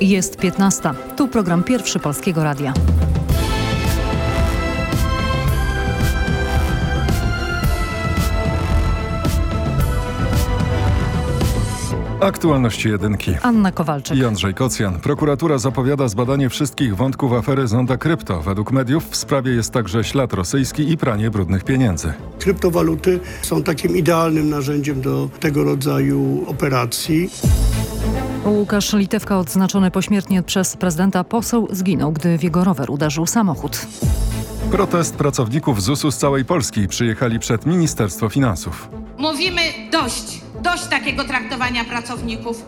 Jest 15. Tu program pierwszy Polskiego Radia. Aktualności jedynki. Anna Kowalczyk. I Andrzej Kocjan. Prokuratura zapowiada zbadanie wszystkich wątków afery Zonda Krypto. Według mediów w sprawie jest także ślad rosyjski i pranie brudnych pieniędzy. Kryptowaluty są takim idealnym narzędziem do tego rodzaju operacji. Łukasz Litewka odznaczony pośmiertnie przez prezydenta poseł zginął, gdy w jego rower uderzył samochód. Protest pracowników ZUS-u z całej Polski przyjechali przed Ministerstwo Finansów. Mówimy dość, dość takiego traktowania pracowników.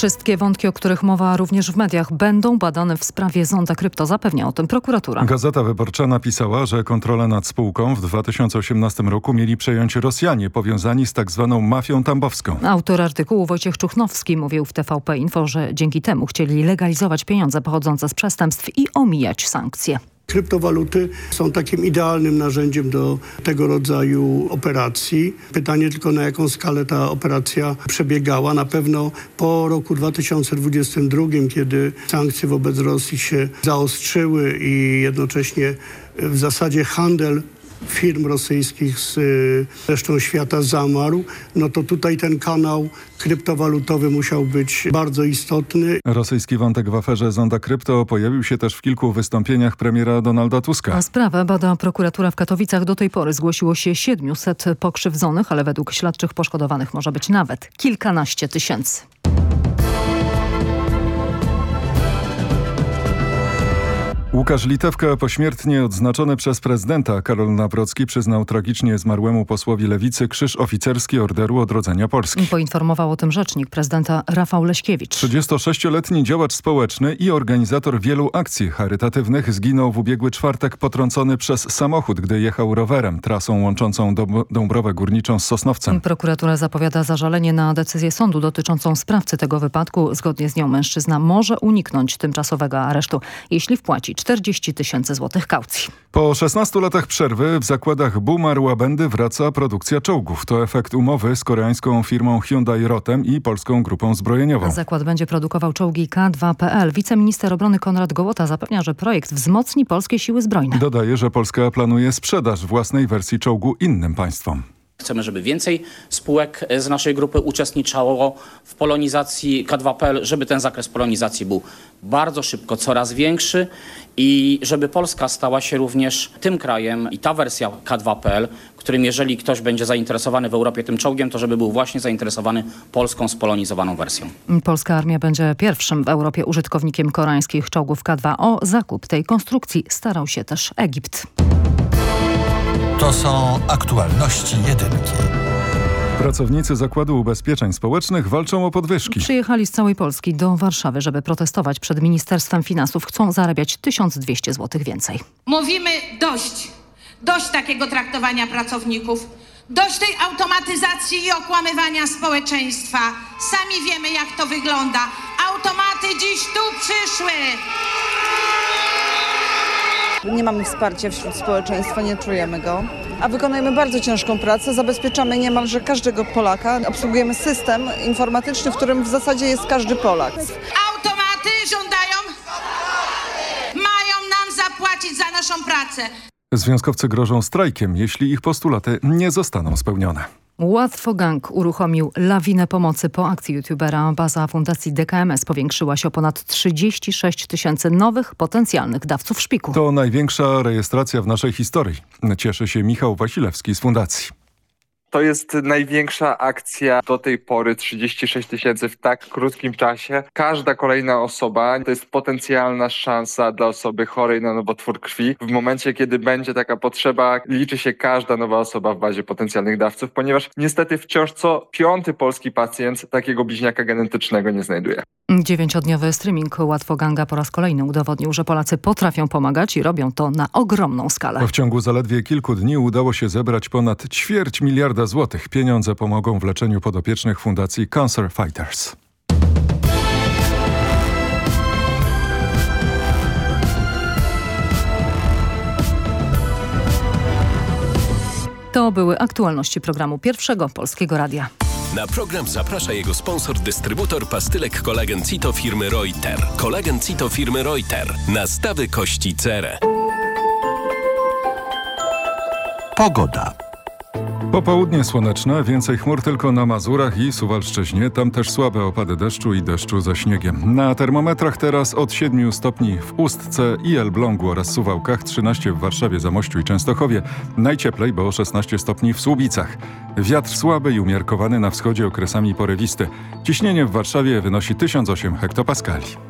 Wszystkie wątki, o których mowa również w mediach, będą badane w sprawie Zonda Krypto, zapewnia o tym prokuratura. Gazeta Wyborcza napisała, że kontrolę nad spółką w 2018 roku mieli przejąć Rosjanie powiązani z tak zwaną mafią tambowską. Autor artykułu Wojciech Czuchnowski mówił w TVP Info, że dzięki temu chcieli legalizować pieniądze pochodzące z przestępstw i omijać sankcje. Kryptowaluty są takim idealnym narzędziem do tego rodzaju operacji. Pytanie tylko na jaką skalę ta operacja przebiegała. Na pewno po roku 2022, kiedy sankcje wobec Rosji się zaostrzyły i jednocześnie w zasadzie handel firm rosyjskich z y, resztą świata zamarł, no to tutaj ten kanał kryptowalutowy musiał być bardzo istotny. Rosyjski wątek w aferze Zonda Krypto pojawił się też w kilku wystąpieniach premiera Donalda Tuska. A sprawę bada prokuratura w Katowicach. Do tej pory zgłosiło się 700 pokrzywdzonych, ale według śledczych poszkodowanych może być nawet kilkanaście tysięcy. Łukasz Litewka pośmiertnie odznaczony przez prezydenta Karol Nawrocki przyznał tragicznie zmarłemu posłowi Lewicy krzyż oficerski Orderu Odrodzenia Polski. Poinformował o tym rzecznik prezydenta Rafał Leśkiewicz. 36-letni działacz społeczny i organizator wielu akcji charytatywnych zginął w ubiegły czwartek potrącony przez samochód, gdy jechał rowerem trasą łączącą Dąb- Dąbrowę Górniczą z Sosnowcem. Prokuratura zapowiada zażalenie na decyzję sądu dotyczącą sprawcy tego wypadku. Zgodnie z nią mężczyzna może uniknąć tymczasowego aresztu, jeśli wpłaci 40 tysięcy złotych kaucji. Po 16 latach przerwy w zakładach Bumar Łabędy wraca produkcja czołgów. To efekt umowy z koreańską firmą Hyundai Rotem i polską grupą zbrojeniową. Zakład będzie produkował czołgi K2PL. Wiceminister obrony Konrad Gołota zapewnia, że projekt wzmocni polskie siły zbrojne. Dodaje, że Polska planuje sprzedaż własnej wersji czołgu innym państwom. Chcemy, żeby więcej spółek z naszej grupy uczestniczyło w polonizacji K2PL, żeby ten zakres polonizacji był bardzo szybko coraz większy i żeby Polska stała się również tym krajem i ta wersja K2PL, którym jeżeli ktoś będzie zainteresowany w Europie tym czołgiem, to żeby był właśnie zainteresowany polską spolonizowaną wersją. Polska armia będzie pierwszym w Europie użytkownikiem koreańskich czołgów K2. O zakup tej konstrukcji starał się też Egipt. To są aktualności jedynki. Pracownicy Zakładu Ubezpieczeń Społecznych walczą o podwyżki. Przyjechali z całej Polski do Warszawy, żeby protestować przed Ministerstwem Finansów. Chcą zarabiać 1200 zł więcej. Mówimy dość, dość takiego traktowania pracowników. Dość tej automatyzacji i okłamywania społeczeństwa. Sami wiemy, jak to wygląda. Automaty dziś tu przyszły. Nie mamy wsparcia wśród społeczeństwa, nie czujemy go. A wykonujemy bardzo ciężką pracę, zabezpieczamy niemalże każdego Polaka. Obsługujemy system informatyczny, w którym w zasadzie jest każdy Polak. Automaty żądają, mają nam zapłacić za naszą pracę. Związkowcy grożą strajkiem, jeśli ich postulaty nie zostaną spełnione. Łatwo Gang uruchomił lawinę pomocy po akcji youtubera. Baza Fundacji DKMS powiększyła się o ponad 36 tysięcy nowych potencjalnych dawców szpiku. To największa rejestracja w naszej historii. Cieszy się Michał Wasilewski z Fundacji. To jest największa akcja do tej pory, 36 tysięcy w tak krótkim czasie. Każda kolejna osoba to jest potencjalna szansa dla osoby chorej na nowotwór krwi. W momencie, kiedy będzie taka potrzeba, liczy się każda nowa osoba w bazie potencjalnych dawców, ponieważ niestety wciąż co piąty polski pacjent takiego bliźniaka genetycznego nie znajduje. Dziewięciodniowy streaming Łatwo Ganga po raz kolejny udowodnił, że Polacy potrafią pomagać i robią to na ogromną skalę. W ciągu zaledwie kilku dni udało się zebrać ponad ćwierć miliarda złotych. Pieniądze pomogą w leczeniu podopiecznych Fundacji Cancer Fighters. To były aktualności programu Pierwszego Polskiego Radia. Na program zaprasza jego sponsor, dystrybutor pastylek kolagen Cito firmy Reuter. Kolagen Cito firmy Reuter. Nastawy kości cerę. Pogoda. Popołudnie słoneczne, więcej chmur tylko na Mazurach i Suwalszczyźnie. Tam też słabe opady deszczu i deszczu ze śniegiem. Na termometrach teraz od 7 stopni w Ustce i Elblągu oraz Suwałkach, 13 w Warszawie, Zamościu i Częstochowie. Najcieplej, bo 16 stopni w Słubicach. Wiatr słaby i umiarkowany na wschodzie okresami porywisty. Ciśnienie w Warszawie wynosi 1008 hektopaskali.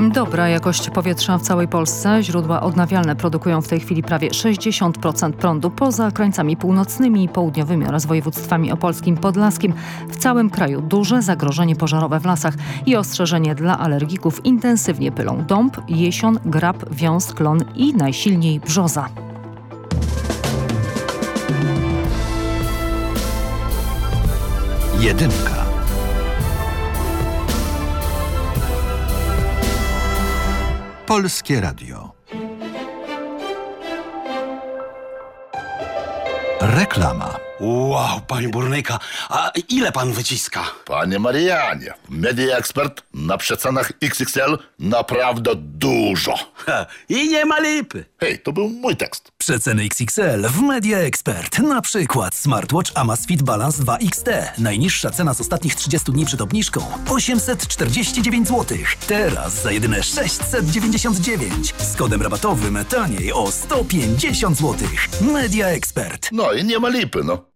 Dobra jakość powietrza w całej Polsce. Źródła odnawialne produkują w tej chwili prawie 60% prądu poza krańcami północnymi i południowymi oraz województwami opolskim, podlaskim. W całym kraju duże zagrożenie pożarowe w lasach i ostrzeżenie dla alergików. Intensywnie pylą dąb, jesion, grab, wiąz, klon i najsilniej brzoza. Jedynka. Polskie Radio. Reklama. Wow, panie burnyka, a ile pan wyciska? Panie Marianie, Media Expert na przecenach XXL naprawdę dużo. Ha, I nie ma lipy. Hej, to był mój tekst. Przeceny XXL w Media Expert. Na przykład smartwatch Amazfit Balance 2 XT. Najniższa cena z ostatnich 30 dni przed obniżką 849 zł. Teraz za jedyne 699. Z kodem rabatowym taniej o 150 zł. Media Expert. No i nie ma lipy, no.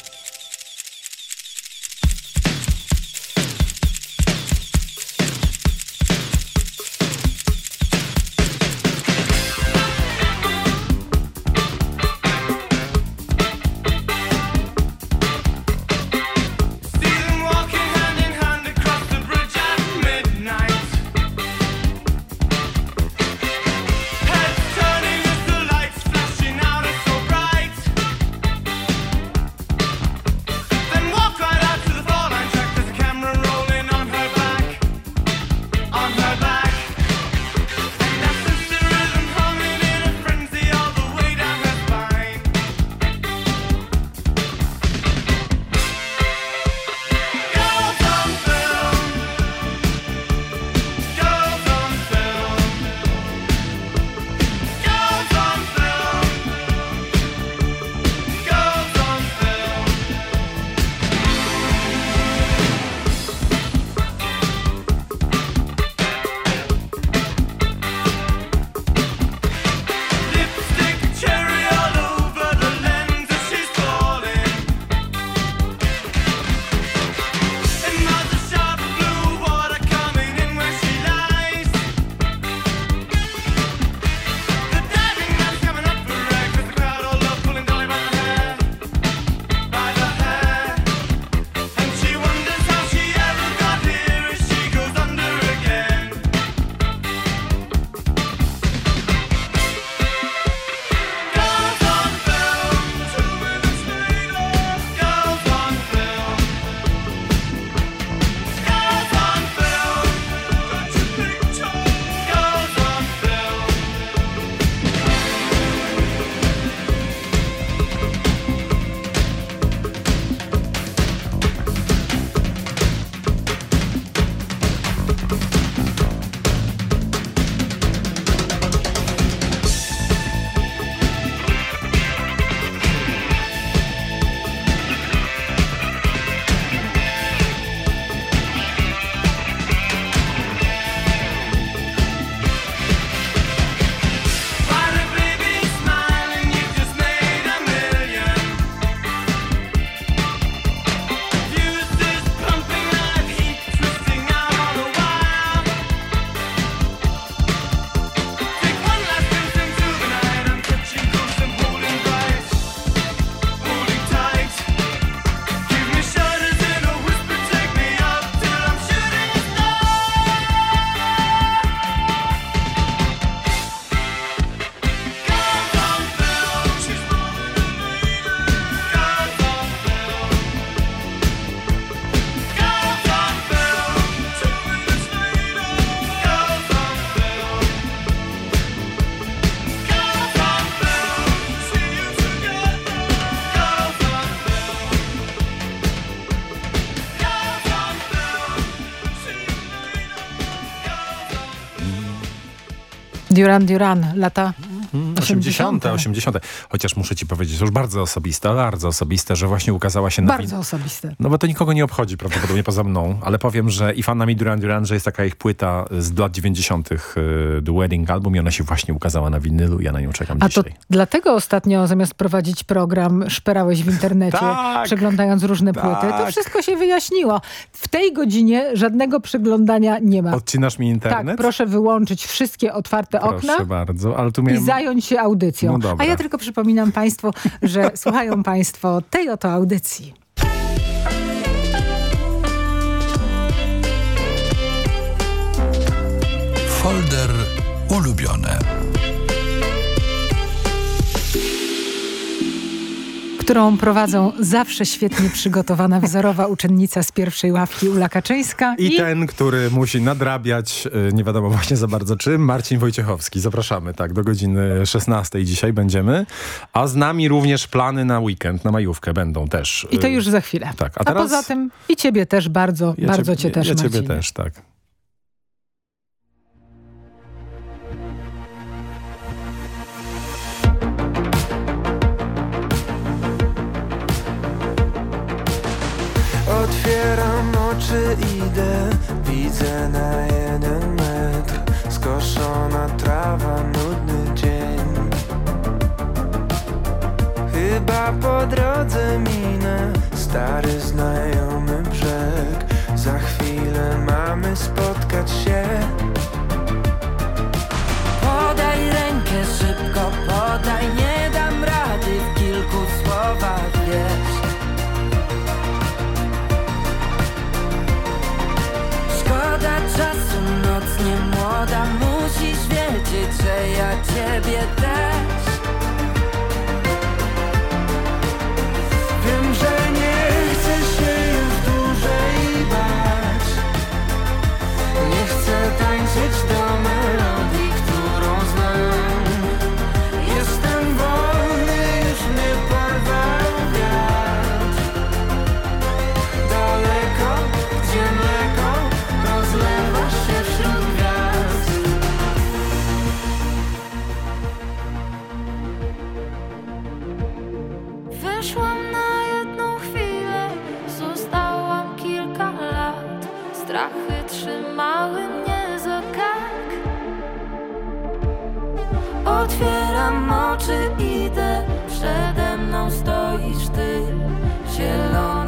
Dyran Dyran, lata. 80., 80. Chociaż muszę ci powiedzieć, to już bardzo osobiste, bardzo osobiste, że właśnie ukazała się na... Bardzo osobiste. No bo to nikogo nie obchodzi prawdopodobnie poza mną, ale powiem, że i fanami Duran Duran, że jest taka ich płyta z lat 90. The Wedding Album i ona się właśnie ukazała na winylu ja na nią czekam A dzisiaj. to dlatego ostatnio zamiast prowadzić program szperałeś w internecie, Tak. przeglądając różne płyty. To Tak. wszystko się wyjaśniło. W tej godzinie żadnego przeglądania nie ma. Odcinasz mi internet? Tak, proszę wyłączyć wszystkie otwarte Proszę okna. bardzo, ale tu I miałem... zająć się audycją. No. A ja tylko przypominam Państwu, że słuchają Państwo tej oto audycji. Folder ulubione. Którą prowadzą zawsze świetnie przygotowana wzorowa uczennica z pierwszej ławki Ula Kaczyńska I ten, który musi nadrabiać, y, nie wiadomo właśnie za bardzo czym, Marcin Wojciechowski. Zapraszamy, tak, do godziny 16 dzisiaj będziemy. A z nami również plany na weekend, na majówkę będą też. I to y, już za chwilę. Tak, a a, teraz... poza tym i ciebie też bardzo, Ja bardzo ciebie- cię też, Ja ciebie Marcinie. też, tak. Oczy, idę, widzę na jeden metr Skoszona trawa, nudny dzień. Chyba po drodze minę stary znajomy brzeg. Za chwilę mamy spotkać się ja ciebie Otwieram oczy, idę, przede mną stoisz ty. Zielona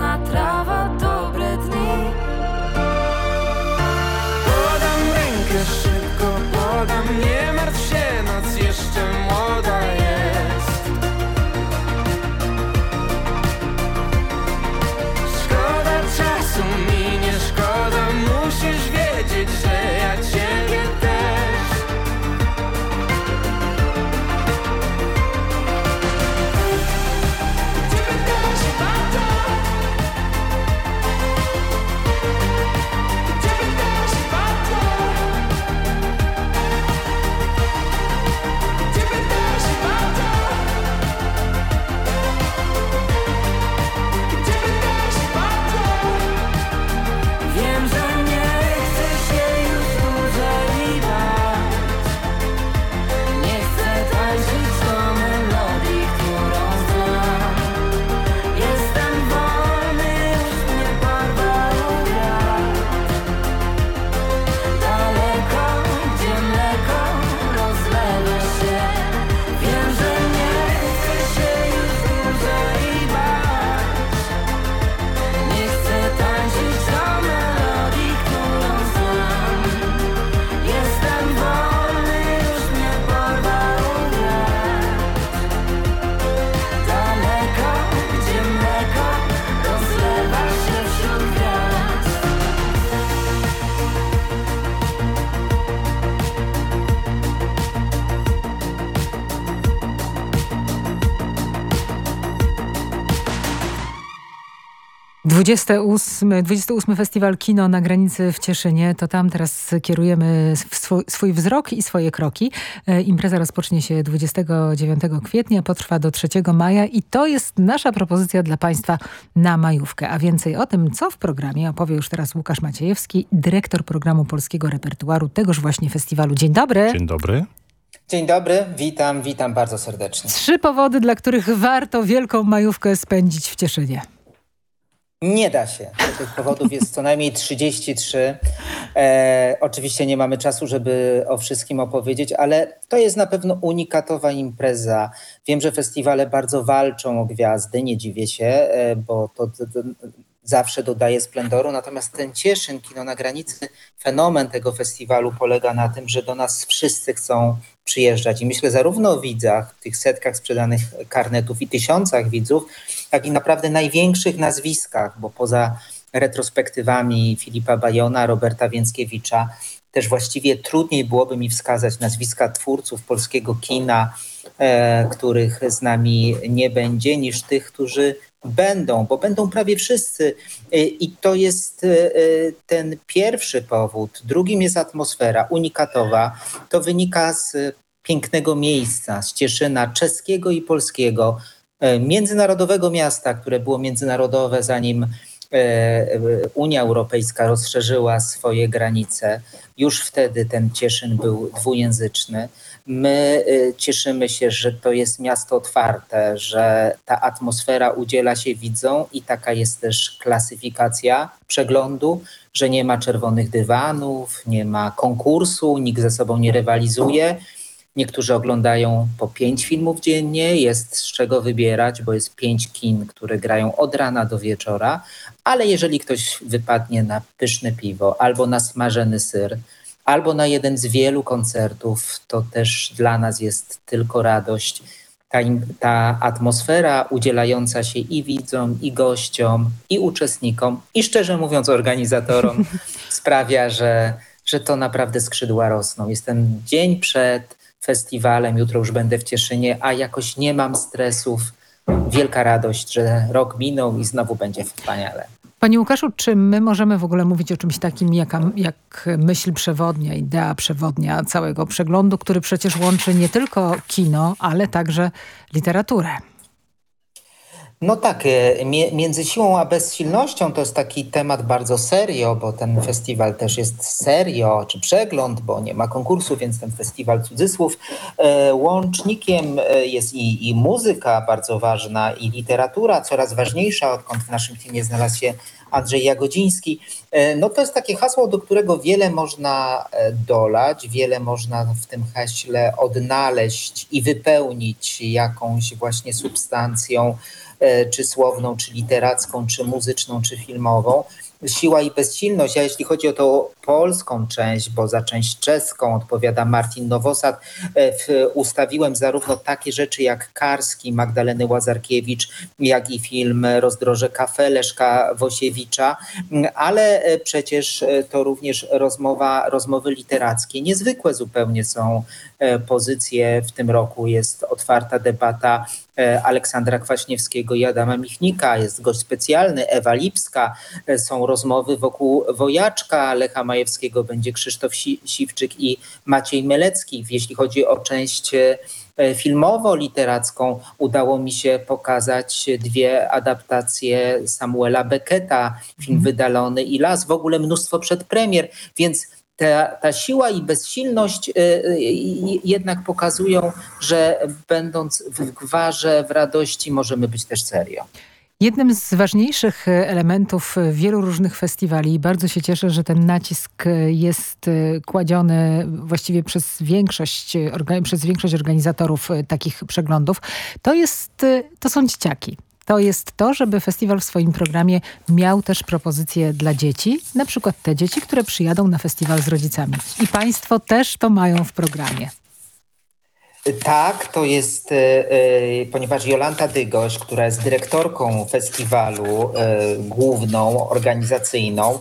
28, 28 Festiwal Kino na granicy w Cieszynie. To tam teraz kierujemy swój, swój wzrok i swoje kroki. E, impreza rozpocznie się 29 kwietnia, potrwa do 3 maja i to jest nasza propozycja dla Państwa na majówkę. A więcej o tym, co w programie opowie już teraz Łukasz Maciejewski, dyrektor programu polskiego repertuaru tegoż właśnie festiwalu. Dzień dobry. Dzień dobry. Dzień dobry, witam, witam bardzo serdecznie. Trzy powody, dla których warto wielką majówkę spędzić w Cieszynie. Nie da się. Tych powodów jest co najmniej 33. E, oczywiście nie mamy czasu, żeby o wszystkim opowiedzieć, ale to jest na pewno unikatowa impreza. Wiem, że festiwale bardzo walczą o gwiazdy, nie dziwię się, e, bo to, to, to zawsze dodaje splendoru. Natomiast ten Cieszyn, kino na granicy, fenomen tego festiwalu polega na tym, że do nas wszyscy chcą przyjeżdżać. I myślę zarówno o widzach, tych setkach sprzedanych karnetów i tysiącach widzów, jak i naprawdę największych nazwiskach, bo poza retrospektywami Filipa Bajona, Roberta Więckiewicza, też właściwie trudniej byłoby mi wskazać nazwiska twórców polskiego kina, e, których z nami nie będzie, niż tych, którzy będą, bo będą prawie wszyscy. E, I to jest e, ten pierwszy powód. Drugim jest atmosfera unikatowa. To wynika z pięknego miejsca, z Cieszyna czeskiego i polskiego, e, międzynarodowego miasta, które było międzynarodowe zanim Unia Europejska rozszerzyła swoje granice. Już wtedy ten Cieszyn był dwujęzyczny. My cieszymy się, że to jest miasto otwarte, że ta atmosfera udziela się widzom i taka jest też klasyfikacja przeglądu, że nie ma czerwonych dywanów, nie ma konkursu, nikt ze sobą nie rywalizuje. Niektórzy oglądają po pięć filmów dziennie, jest z czego wybierać, bo jest pięć kin, które grają od rana do wieczora, ale jeżeli ktoś wypadnie na pyszne piwo albo na smażony syr, albo na jeden z wielu koncertów, to też dla nas jest tylko radość. Ta, ta atmosfera udzielająca się i widzom, i gościom, i uczestnikom, i szczerze mówiąc organizatorom sprawia, że, że to naprawdę skrzydła rosną. Jest ten dzień przed festiwalem, jutro już będę w Cieszynie, a jakoś nie mam stresów. Wielka radość, że rok minął i znowu będzie wspaniale. Panie Łukaszu, czy my możemy w ogóle mówić o czymś takim jak, jak myśl przewodnia, idea przewodnia całego przeglądu, który przecież łączy nie tylko kino, ale także literaturę? No tak, e, między siłą a bezsilnością to jest taki temat bardzo serio, bo ten festiwal też jest serio, czy przegląd, bo nie ma konkursu, więc ten festiwal cudzysłów. E, łącznikiem e, jest i, i muzyka bardzo ważna, i literatura coraz ważniejsza, odkąd w naszym filmie znalazł się Andrzej Jagodziński. No to jest takie hasło, do którego wiele można dolać, wiele można w tym haśle odnaleźć i wypełnić jakąś właśnie substancją, czy słowną, czy literacką, czy muzyczną, czy filmową. Siła i bezsilność, a jeśli chodzi o tą polską część, bo za część czeską odpowiada Martin Nowosad, e, ustawiłem zarówno takie rzeczy jak Karski Magdaleny Łazarkiewicz, jak i film Rozdroże Kafe Leszka Wosiewicza, ale e, przecież to również rozmowa, rozmowy literackie. Niezwykłe zupełnie są pozycje w tym roku. Jest otwarta debata E, Aleksandra Kwaśniewskiego i Adama Michnika, jest gość specjalny, Ewa Lipska, e, są rozmowy wokół Wojaczka, Lecha Majewskiego, będzie Krzysztof Siwczyk i Maciej Melecki. Jeśli chodzi o część e, filmowo-literacką udało mi się pokazać dwie adaptacje Samuela Becketa, film mm. wydalony i las, w ogóle mnóstwo przedpremier, więc ta, ta siła i bezsilność y, y, jednak pokazują, że będąc w gwarze, w radości możemy być też serio. Jednym z ważniejszych elementów wielu różnych festiwali, bardzo się cieszę, że ten nacisk jest kładziony właściwie przez większość, przez większość organizatorów takich przeglądów, to, jest, to są dzieciaki to jest to, żeby festiwal w swoim programie miał też propozycje dla dzieci, na przykład te dzieci, które przyjadą na festiwal z rodzicami. I państwo też to mają w programie. Tak, to jest, y, ponieważ Jolanta Dygoś, która jest dyrektorką festiwalu y, główną, organizacyjną,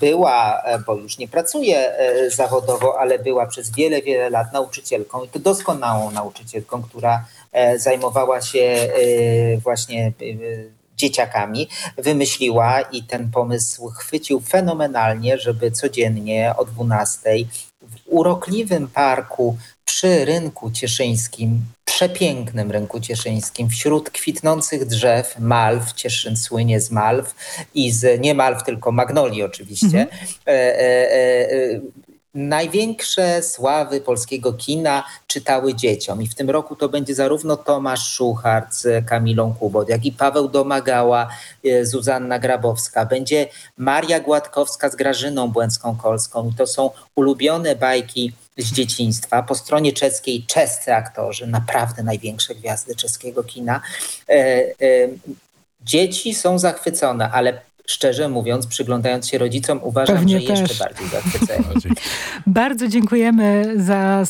była, bo już nie pracuje zawodowo, ale była przez wiele, wiele lat nauczycielką i to doskonałą nauczycielką, która zajmowała się właśnie dzieciakami, wymyśliła i ten pomysł chwycił fenomenalnie, żeby codziennie o 12 w urokliwym parku przy rynku cieszyńskim, przepięknym rynku cieszyńskim, wśród kwitnących drzew, malw, Cieszyn słynie z malw i z, nie malw, tylko magnolii oczywiście, mhm. e, e, e, największe sławy polskiego kina czytały dzieciom. I w tym roku to będzie zarówno Tomasz Szuchart z Kamilą Kubot, jak i Paweł Domagała, e, Zuzanna Grabowska. Będzie Maria Gładkowska z Grażyną Błęcką-Kolską. I to są ulubione bajki z dzieciństwa. Po stronie czeskiej czescy aktorzy, naprawdę największe gwiazdy czeskiego kina. E, e, dzieci są zachwycone, ale szczerze mówiąc, przyglądając się rodzicom, uważam, Pewnie że też. jeszcze bardziej zachwyceni. No, Bardzo dziękujemy za,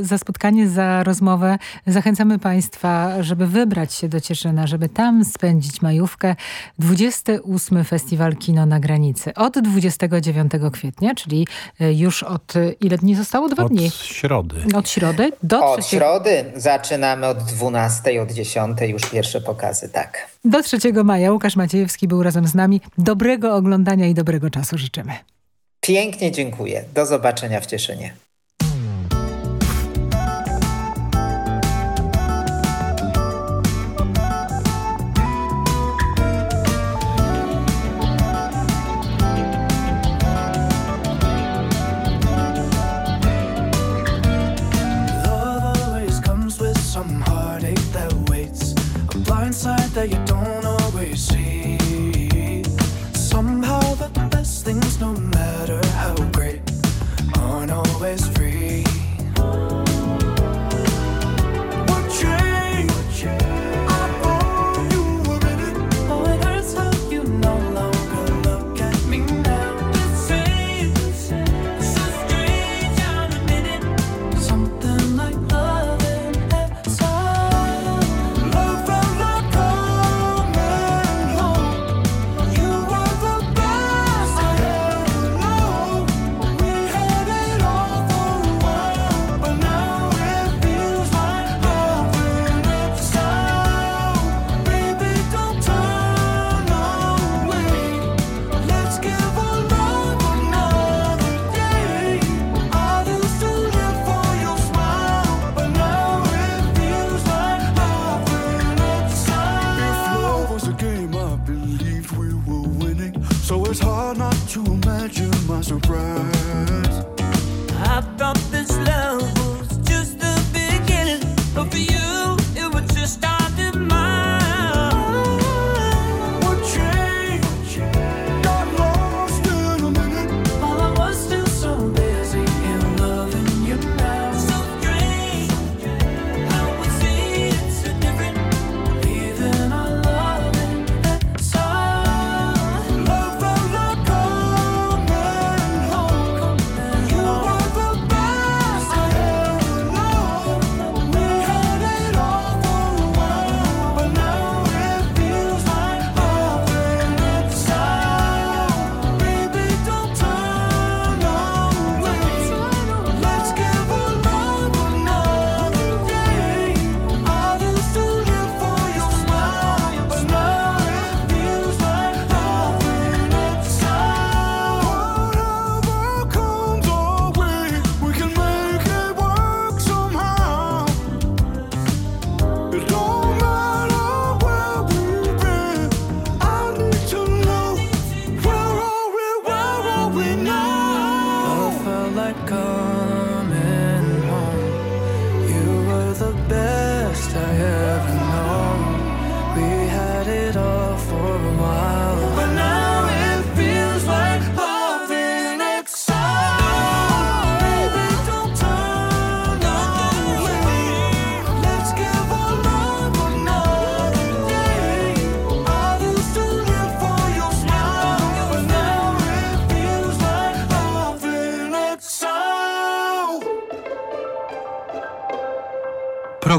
za spotkanie, za rozmowę. Zachęcamy Państwa, żeby wybrać się do Cieszyna, żeby tam spędzić majówkę. 28. Festiwal Kino na Granicy od 29 kwietnia, czyli e, już od ile dni zostało? Dwa od dni. Od środy. Od środy do Od środy. Zaczynamy od 12, od 10 już pierwsze pokazy, tak. Do 3 maja Łukasz Maciejewski był razem z nami. Dobrego oglądania i dobrego czasu życzymy. Pięknie dziękuję. Do zobaczenia w Cieszynie.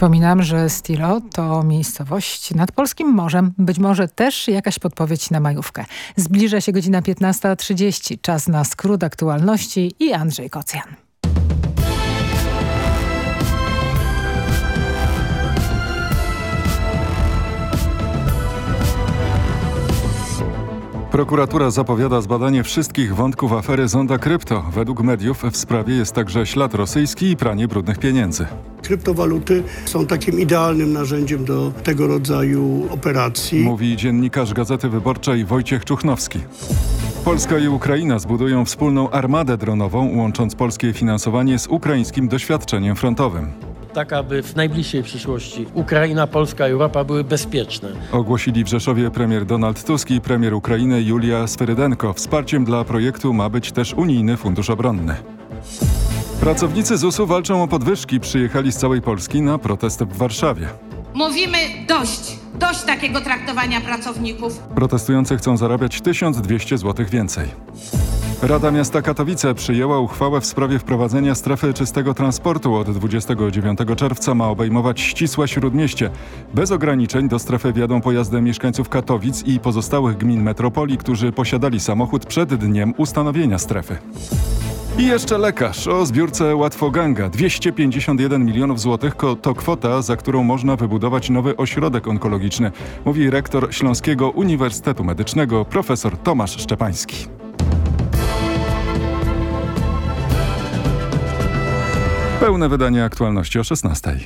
Przypominam, że Stilo to miejscowość nad Polskim Morzem. Być może też jakaś podpowiedź na majówkę. Zbliża się godzina 15.30. Czas na skrót aktualności i Andrzej Kocjan. Prokuratura zapowiada zbadanie wszystkich wątków afery Zonda Krypto. Według mediów w sprawie jest także ślad rosyjski i pranie brudnych pieniędzy. Kryptowaluty są takim idealnym narzędziem do tego rodzaju operacji. Mówi dziennikarz Gazety Wyborczej Wojciech Czuchnowski. Polska i Ukraina zbudują wspólną armadę dronową, łącząc polskie finansowanie z ukraińskim doświadczeniem frontowym. Tak aby w najbliższej przyszłości Ukraina, Polska, Europa były bezpieczne. Ogłosili w Rzeszowie premier Donald Tusk i premier Ukrainy Julia Sferydenko. Wsparciem dla projektu ma być też unijny fundusz obronny. Pracownicy ZUS-u walczą o podwyżki. Przyjechali z całej Polski na protest w Warszawie. Mówimy dość, dość takiego traktowania pracowników. Protestujący chcą zarabiać 1200 zł więcej. Rada Miasta Katowice przyjęła uchwałę w sprawie wprowadzenia strefy czystego transportu. Od 29 czerwca ma obejmować ścisłe śródmieście. Bez ograniczeń do strefy wjadą pojazdy mieszkańców Katowic i pozostałych gmin metropolii, którzy posiadali samochód przed dniem ustanowienia strefy. I jeszcze lekarz o zbiórce Łatwoganga. 251 milionów złotych to kwota, za którą można wybudować nowy ośrodek onkologiczny, mówi rektor Śląskiego Uniwersytetu Medycznego profesor Tomasz Szczepański. Pełne wydanie aktualności o 16.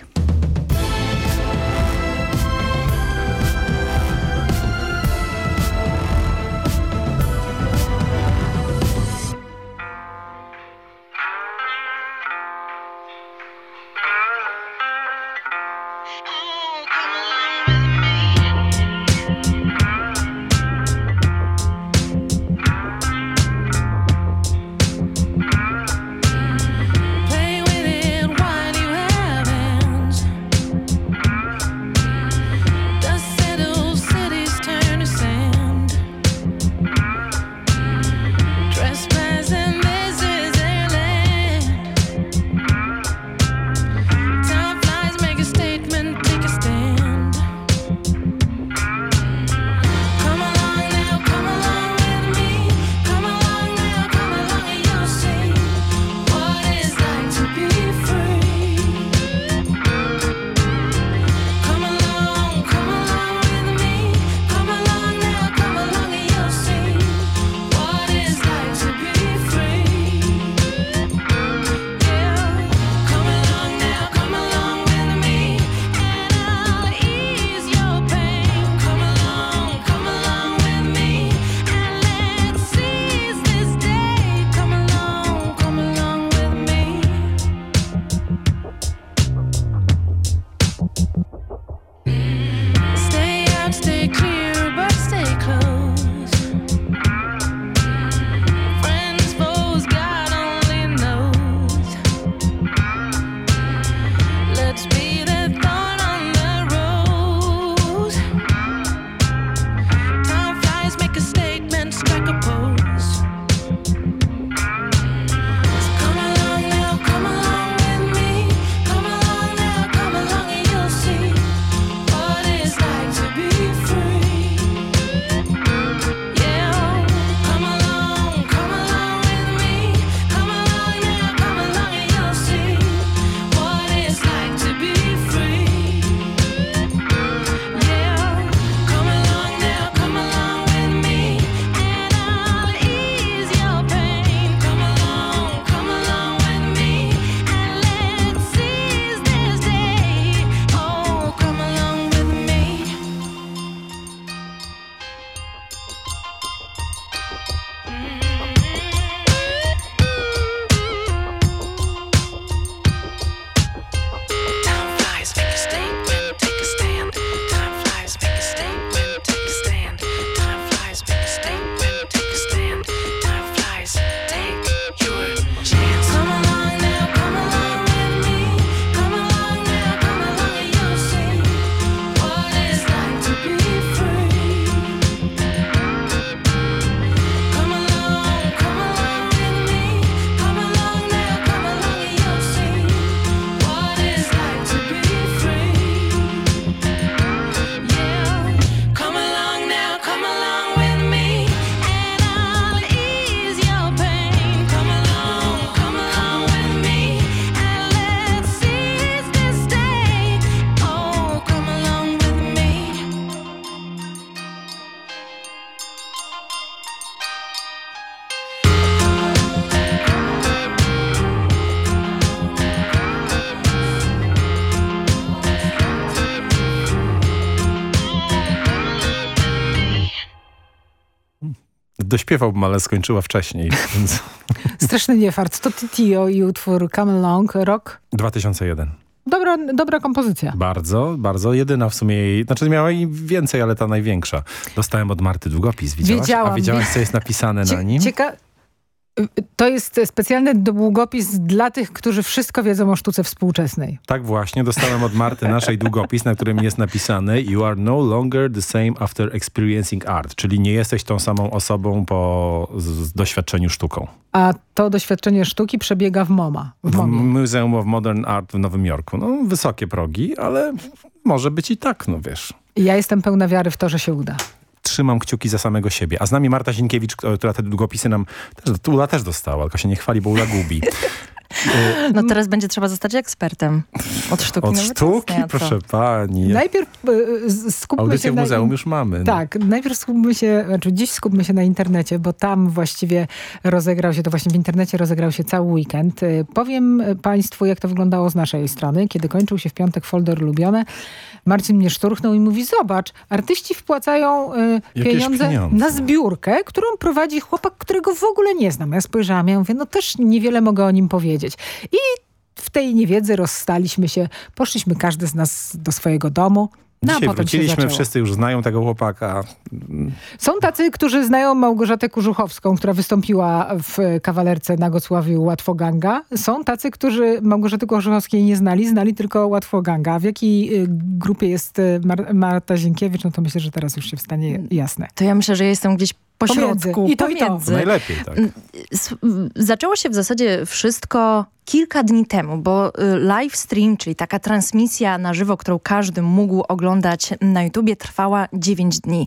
dośpiewałbym, ale skończyła wcześniej, więc Straszny niefart. To Titio i utwór Come Along, rok. 2001. Dobra, dobra kompozycja. Bardzo, bardzo. Jedyna w sumie jej, znaczy miała i więcej, ale ta największa. Dostałem od Marty długopis, widziałaś? Wiedziałam. A wiedziałaś, co jest napisane na nim? Cieka to jest specjalny długopis dla tych, którzy wszystko wiedzą o sztuce współczesnej. Tak właśnie, dostałem od Marty naszej długopis, na którym jest napisane You are no longer the same after experiencing art, czyli nie jesteś tą samą osobą po doświadczeniu sztuką. A to doświadczenie sztuki przebiega w MoMA. W MoMie. Muzeum of Modern Art w Nowym Jorku. No, wysokie progi, ale może być i tak, no wiesz. Ja jestem pełna wiary w to, że się uda. Trzymam kciuki za samego siebie. A z nami Marta Sienkiewicz, która te długopisy nam... Też, Ula też dostała, tylko się nie chwali, bo Ula gubi. No teraz będzie trzeba zostać ekspertem od sztuki Od sztuki, proszę pani. Najpierw y, z- skupmy Audycję się w na... muzeum już mamy. no. Tak, najpierw skupmy się, znaczy dziś skupmy się na internecie, bo tam właściwie rozegrał się, to właśnie w internecie rozegrał się cały weekend. Y, Powiem y, Państwu, jak to wyglądało z naszej strony. Kiedy kończył się w piątek folder lubione, Marcin mnie szturchnął i mówi, zobacz, artyści wpłacają y, pieniądze, pieniądze. na zbiórkę, którą prowadzi chłopak, którego w ogóle nie znam. Ja spojrzałam, ja mówię, no też niewiele mogę o nim powiedzieć. I w tej niewiedzy rozstaliśmy się, poszliśmy każdy z nas do swojego domu. No, a Dzisiaj potem się wróciliśmy, wszyscy już znają tego chłopaka. Są tacy, którzy znają Małgorzatę Kurzuchowską, która wystąpiła w kawalerce na Gocławiu Łatwoganga. Są tacy, którzy Małgorzaty Kurzuchowskiej nie znali, znali tylko Łatwoganga. W jakiej y, grupie jest y, Mar Marta Zienkiewicz, no to myślę, że teraz już się wstanie jasne. To ja myślę, że jestem gdzieś pośrodku. Pomiędzy. I to, i to. pomiędzy. Najlepiej, tak. Zaczęło się w zasadzie wszystko kilka dni temu, bo y, live stream, czyli taka transmisja na żywo, którą każdy mógł oglądać na YouTubie, trwała 9 dni.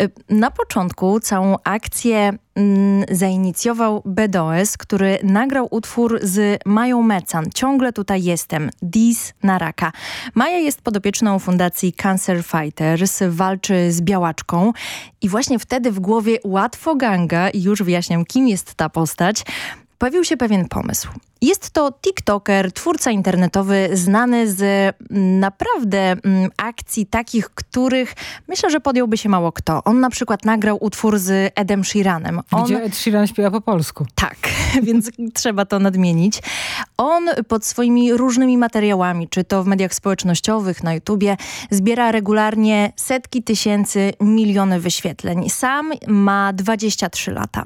Y, Na początku całą akcję zainicjował BDOS, który nagrał utwór z Mają Mecan. Ciągle tutaj jestem. Dis na raka. Maja jest podopieczną fundacji Cancer Fighters, walczy z białaczką i właśnie wtedy w głowie Łatwoganga, i już wyjaśniam kim jest ta postać, pojawił się pewien pomysł. Jest to TikToker, twórca internetowy, znany z mm, naprawdę mm, akcji takich, których myślę, że podjąłby się mało kto. On na przykład nagrał utwór z Edem Sheeranem. On... Gdzie Ed Sheeran śpiewa po polsku. Tak, więc trzeba to nadmienić. On pod swoimi różnymi materiałami, czy to w mediach społecznościowych, na YouTubie, zbiera regularnie setki tysięcy, miliony wyświetleń. Sam ma 23 lata.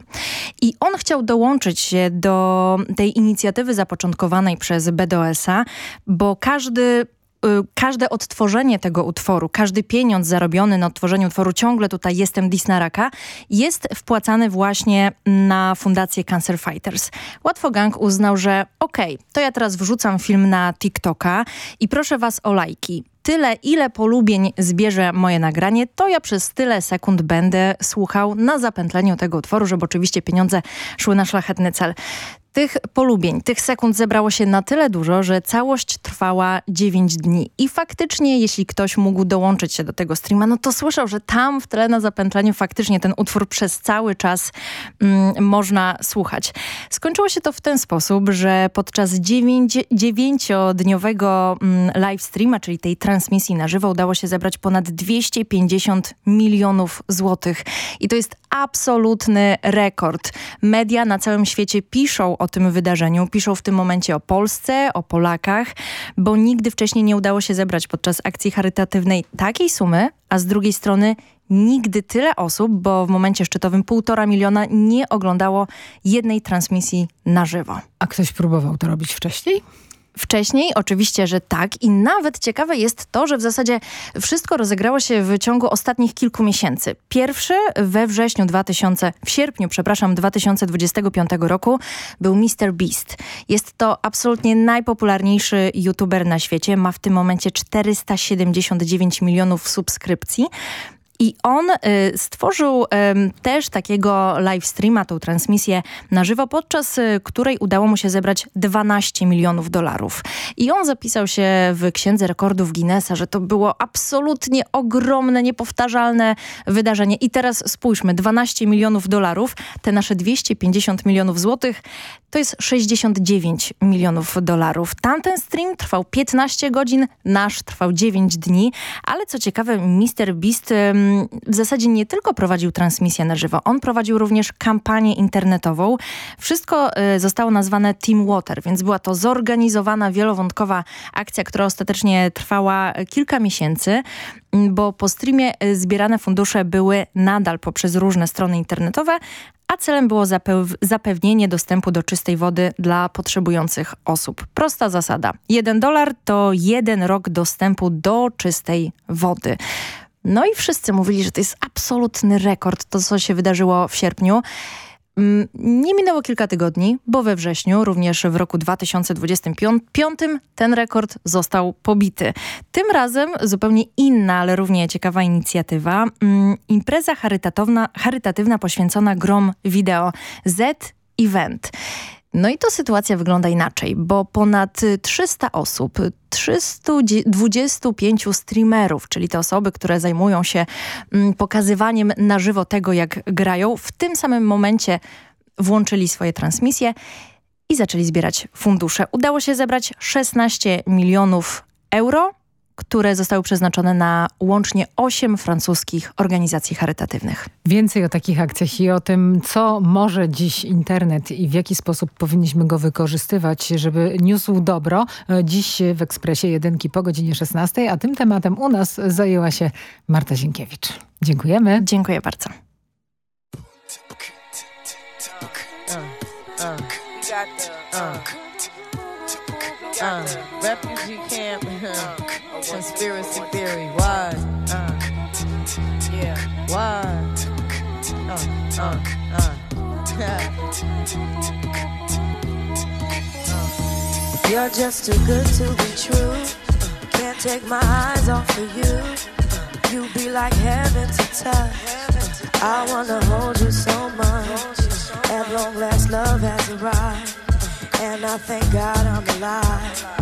I on chciał dołączyć się do tej inicjatywy zapoczątkowanej przez BDOS-a, bo każdy y, każde odtworzenie tego utworu, każdy pieniądz zarobiony na odtworzeniu utworu Ciągle tutaj jestem Disnaraka jest wpłacany właśnie na fundację Cancer Fighters. Łatwogang uznał, że okej, to ja teraz wrzucam film na TikToka i proszę was o lajki. Tyle, ile polubień zbierze moje nagranie, to ja przez tyle sekund będę słuchał na zapętleniu tego utworu, żeby oczywiście pieniądze szły na szlachetny cel. Tych polubień, tych sekund zebrało się na tyle dużo, że całość trwała 9 dni. I faktycznie, jeśli ktoś mógł dołączyć się do tego streama, no to słyszał, że tam w tle na zapętleniu faktycznie ten utwór przez cały czas mm, można słuchać. Skończyło się to w ten sposób, że podczas dziewięć, dziewięciodniowego mm, live streama, czyli tej transmisji na żywo, udało się zebrać ponad 250 milionów złotych. I to jest absolutny rekord. Media na całym świecie piszą o tym wydarzeniu, piszą w tym momencie o Polsce, o Polakach, bo nigdy wcześniej nie udało się zebrać podczas akcji charytatywnej takiej sumy, a z drugiej strony nigdy tyle osób, bo w momencie szczytowym półtora miliona nie oglądało jednej transmisji na żywo. A ktoś próbował to robić wcześniej? Wcześniej oczywiście, że tak i nawet ciekawe jest to, że w zasadzie wszystko rozegrało się w ciągu ostatnich kilku miesięcy. Pierwszy we wrześniu 2000, w sierpniu, przepraszam, 2025 roku był Mr. Beast. Jest to absolutnie najpopularniejszy youtuber na świecie. Ma w tym momencie 479 milionów subskrypcji. I on y, stworzył też takiego live streama, tą transmisję na żywo, podczas y, której udało mu się zebrać 12 milionów dolarów. I on zapisał się w Księdze Rekordów Guinnessa, że to było absolutnie ogromne, niepowtarzalne wydarzenie. I teraz spójrzmy, 12 milionów dolarów, te nasze 250 milionów złotych, to jest 69 milionów dolarów. Tamten stream trwał 15 godzin, nasz trwał 9 dni, ale co ciekawe, Mr. Beast w zasadzie nie tylko prowadził transmisję na żywo, on prowadził również kampanię internetową. Wszystko e, zostało nazwane Team Water, więc była to zorganizowana, wielowątkowa akcja, która ostatecznie trwała kilka miesięcy, m, bo po streamie e, zbierane fundusze były nadal poprzez różne strony internetowe, a celem było zapew zapewnienie dostępu do czystej wody dla potrzebujących osób. Prosta zasada. Jeden dolar to jeden rok dostępu do czystej wody. No i wszyscy mówili, że to jest absolutny rekord, to co się wydarzyło w sierpniu. Mm, Nie minęło kilka tygodni, bo we wrześniu, również w roku 2025, ten rekord został pobity. Tym razem zupełnie inna, ale równie ciekawa inicjatywa. Mm, Impreza charytatywna, charytatywna poświęcona grom wideo Z Event. No i to sytuacja wygląda inaczej, bo ponad y, 300 osób, 325 streamerów, czyli te osoby, które zajmują się mm, pokazywaniem na żywo tego, jak grają, w tym samym momencie włączyli swoje transmisje i zaczęli zbierać fundusze. Udało się zebrać 16 milionów euro, które zostały przeznaczone na łącznie 8 francuskich organizacji charytatywnych. Więcej o takich akcjach i o tym, co może dziś internet i w jaki sposób powinniśmy go wykorzystywać, żeby niósł dobro. e, Dziś w Ekspresie Jedynki po godzinie 16, a tym tematem u nas zajęła się Marta Zienkiewicz. Dziękujemy. Dziękuję bardzo. uh, uh, uh, refugee camp, conspiracy theory, why, uh, yeah, why, uh, uh, uh. You're just too good to be true. Can't take my eyes off of you. You be like heaven to touch. I wanna hold you so much. At long last, love has arrived. And I thank God I'm alive.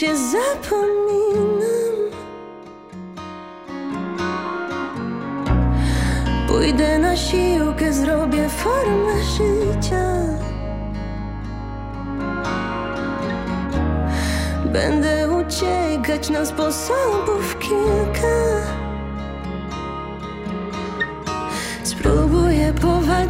Się zapominam. Pójdę na siłkę, zrobię formę życia. Będę uciekać na sposobów kilka.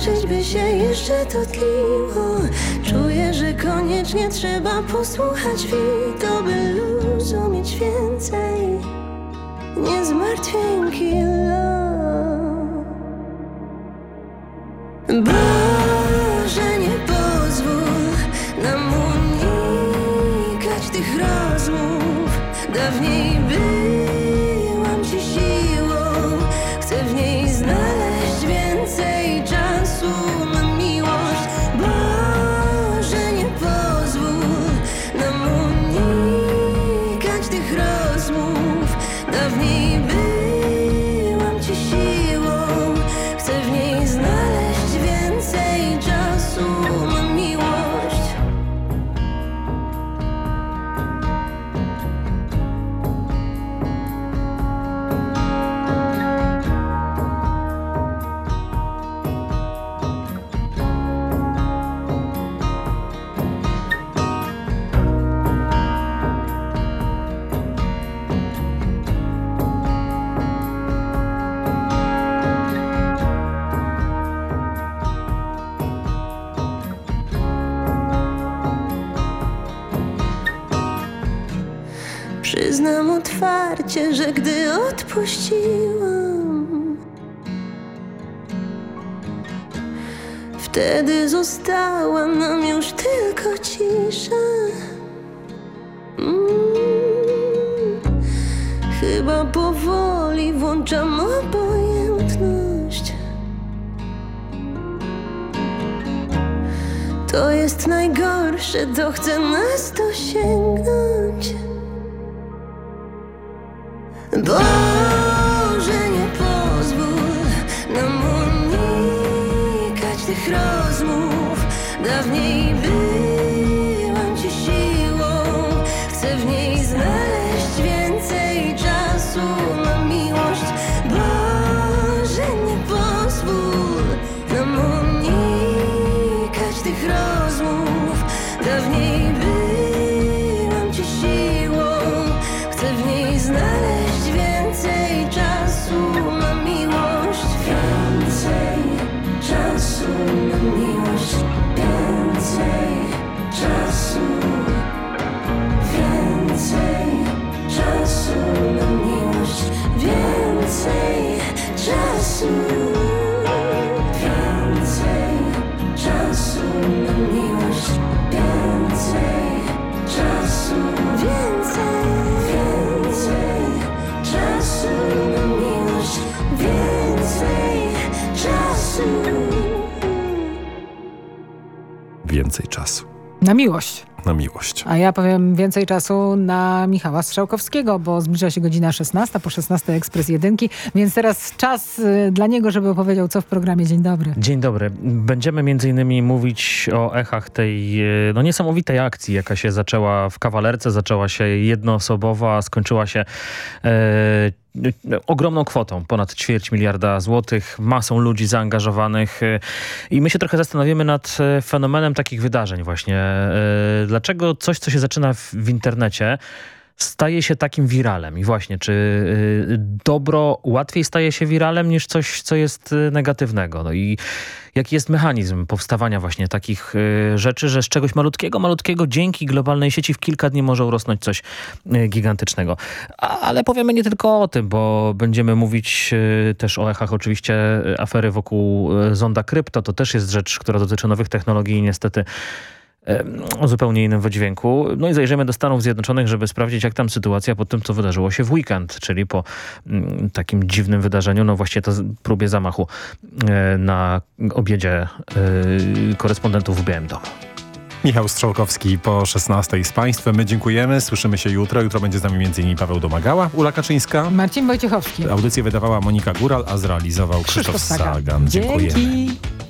Powalczyć, by się jeszcze to tliło Czuję, że koniecznie trzeba posłuchać Wito, by luzu mieć więcej. Nie zmartwień kilo. Boże, najgorsze, to chce nas dosięgnąć. Znaleźć więcej czasu na miłość. Więcej czasu na miłość. Więcej czasu. Więcej czasu na miłość. Więcej czasu. Czasu Na miłość. na miłość. A ja powiem więcej czasu na Michała Strzałkowskiego, bo zbliża się godzina 16, po 16 Ekspres Jedynki, więc teraz czas y, dla niego, żeby opowiedział co w programie. Dzień dobry. Dzień dobry. Będziemy między innymi mówić o echach tej e, no, niesamowitej akcji, jaka się zaczęła w kawalerce. Zaczęła się jednoosobowa, a skończyła się e, ogromną kwotą, ponad ćwierć miliarda złotych, masą ludzi zaangażowanych e, i my się trochę zastanowimy nad e, fenomenem takich wydarzeń właśnie. E, Dlaczego coś, co się zaczyna w, w internecie, staje się takim wiralem. I właśnie, czy y, dobro łatwiej staje się wiralem niż coś, co jest y, negatywnego? No i jaki jest mechanizm powstawania właśnie takich y, rzeczy, że z czegoś malutkiego, malutkiego dzięki globalnej sieci w kilka dni może urosnąć coś gigantycznego. Ale powiemy nie tylko o tym, bo będziemy mówić też o echach oczywiście afery wokół zonda krypto. To też jest rzecz, która dotyczy nowych technologii i niestety o zupełnie innym wydźwięku. No i zajrzymy do Stanów Zjednoczonych, żeby sprawdzić, jak tam sytuacja po tym, co wydarzyło się w weekend, czyli po mm, takim dziwnym wydarzeniu, no właśnie to próbie zamachu e, na obiedzie e, korespondentów w Białym Domu. Michał Strzałkowski po 16 z Państwem. My dziękujemy, słyszymy się jutro. Jutro będzie z nami m.in. Paweł Domagała, Ula Kaczyńska. Marcin Wojciechowski. Audycję wydawała Monika Góral, a zrealizował Krzysztof, Krzysztof Sagan. Sagan. Dziękujemy. Dzięki.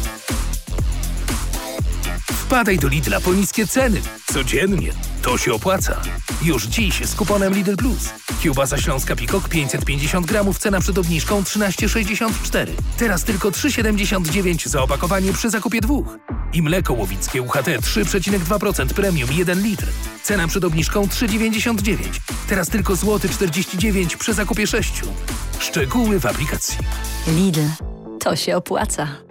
Wpadaj do Lidla po niskie ceny. Codziennie. To się opłaca. Już dziś z kuponem Lidl Plus. Kiełbasa śląska Pikok 550 gramów, cena przed obniżką 13,64. Teraz tylko 3,79 za opakowanie przy zakupie dwóch. I mleko łowickie UHT 3,2% premium 1 litr. Cena przed obniżką 3,99. Teraz tylko złoty 49 przy zakupie 6. Szczegóły w aplikacji. Lidl. To się opłaca.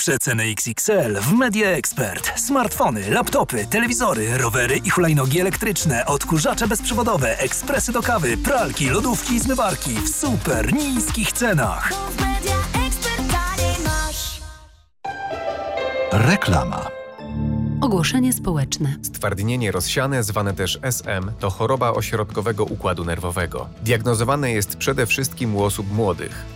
Przeceny XXL w Media Expert. Smartfony, laptopy, telewizory, rowery i hulajnogi elektryczne, odkurzacze bezprzewodowe, ekspresy do kawy, pralki, lodówki i zmywarki w super niskich cenach. Reklama. Ogłoszenie społeczne. Stwardnienie rozsiane, zwane też SM, to choroba ośrodkowego układu nerwowego. Diagnozowane jest przede wszystkim u osób młodych.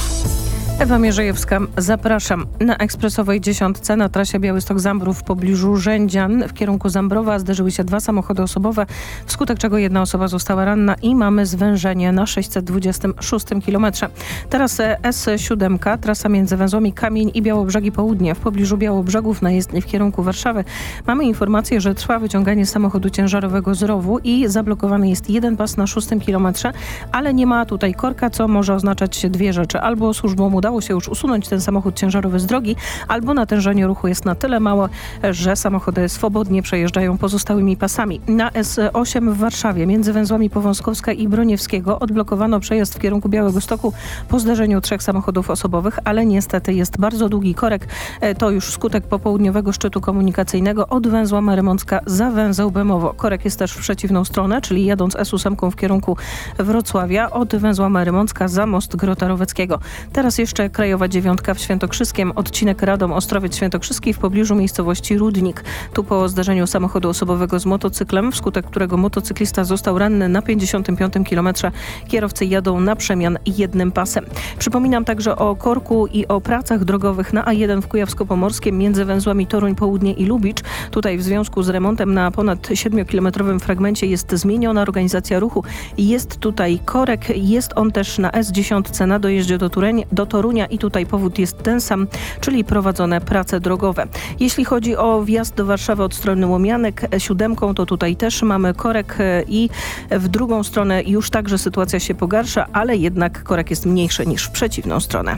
Ewa Mierzejewska, zapraszam na ekspresowej dziesiątce na trasie Białystok-Zambrów w pobliżu Rzędzian w kierunku Zambrowa zderzyły się dwa samochody osobowe, wskutek czego jedna osoba została ranna i mamy zwężenie na 626 km. Teraz e, S7, trasa między węzłami Kamień i Białobrzegi Południe w pobliżu Białobrzegów na jezdni w kierunku Warszawy. Mamy informację, że trwa wyciąganie samochodu ciężarowego z rowu i zablokowany jest jeden pas na 6 km, ale nie ma tutaj korka, co może oznaczać dwie rzeczy. Albo służbom udało się już usunąć ten samochód ciężarowy z drogi, albo natężenie ruchu jest na tyle małe, że samochody swobodnie przejeżdżają pozostałymi pasami. Na S8 w Warszawie między węzłami Powązkowska i Broniewskiego odblokowano przejazd w kierunku Białego Stoku po zderzeniu trzech samochodów osobowych, ale niestety jest bardzo długi korek. E, To już skutek popołudniowego szczytu komunikacyjnego od węzła Marymącka za węzeł Bemowo. Korek jest też w przeciwną stronę, czyli jadąc S8 w kierunku Wrocławia od węzła Marymącka za most Grota Roweckiego. Teraz jeszcze Krajowa Dziewiątka w Świętokrzyskiem, odcinek Radom-Ostrowiec Świętokrzyski w pobliżu miejscowości Rudnik. Tu po zdarzeniu samochodu osobowego z motocyklem, wskutek którego motocyklista został ranny na 55 km, kierowcy jadą na przemian jednym pasem. Przypominam także o korku i o pracach drogowych na A1 w Kujawsko-Pomorskim między węzłami Toruń Południe i Lubicz. Tutaj w związku z remontem na ponad 7-kilometrowym fragmencie jest zmieniona organizacja ruchu. Jest tutaj korek, jest on też na S10 na dojeździe do, Tureń, do Torunia i tutaj powód jest ten sam, czyli prowadzone prace drogowe. Jeśli chodzi o wjazd do Warszawy od strony Łomianek siódemką, to tutaj też mamy korek e, i w drugą stronę już także sytuacja się pogarsza, ale jednak korek jest mniejszy niż w przeciwną stronę.